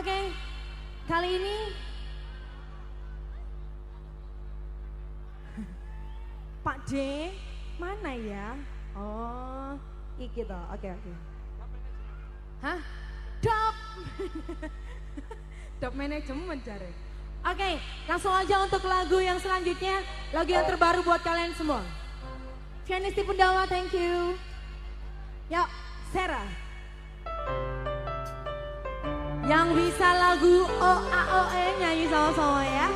Oke, kali ini Pak D mana ya? Oh, iki toh. Oke, oke. Hah? Dop. Dop manajemen cari. Oke, langsung aja untuk lagu yang selanjutnya, lagu yang terbaru buat kalian semua. Fianisti Pundawa, thank you. Yuk, Sarah. Yang bisa lagu OAOE nyanyi sama-sama ya.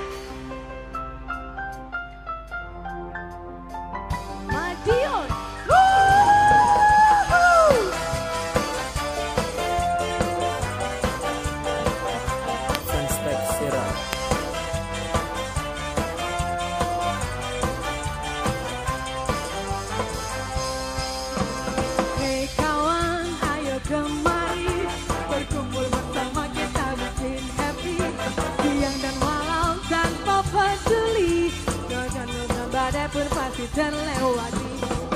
te leo a ti.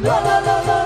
la la la la.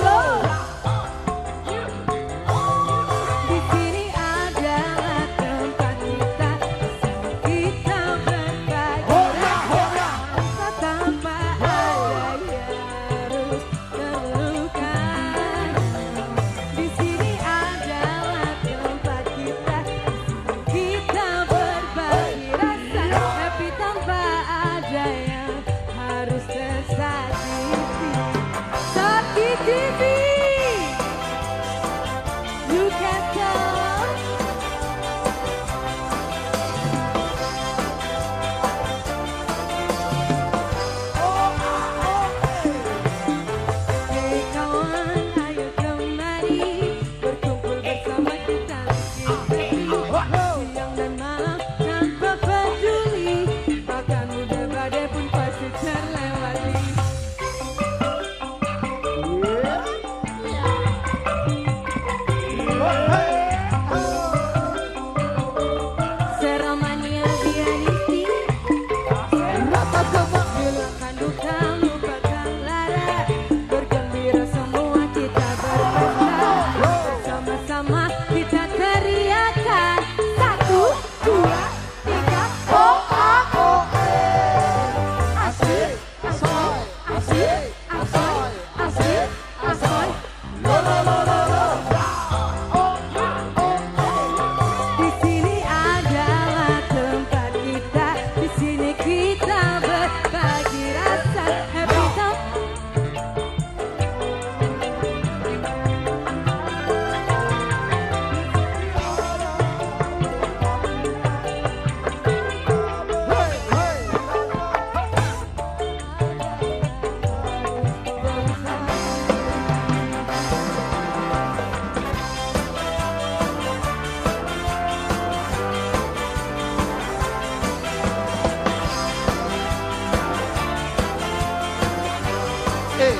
Boleh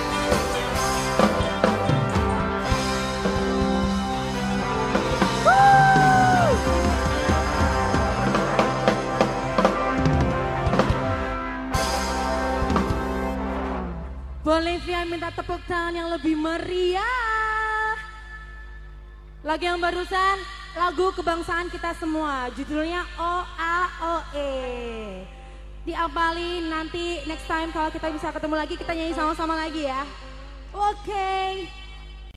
Vian minta tepuk tangan yang lebih meriah. Lagu yang barusan, lagu kebangsaan kita semua. Judulnya OAOE. Diapalin nanti next time kalau kita bisa ketemu lagi, kita nyanyi sama-sama lagi ya. Oke.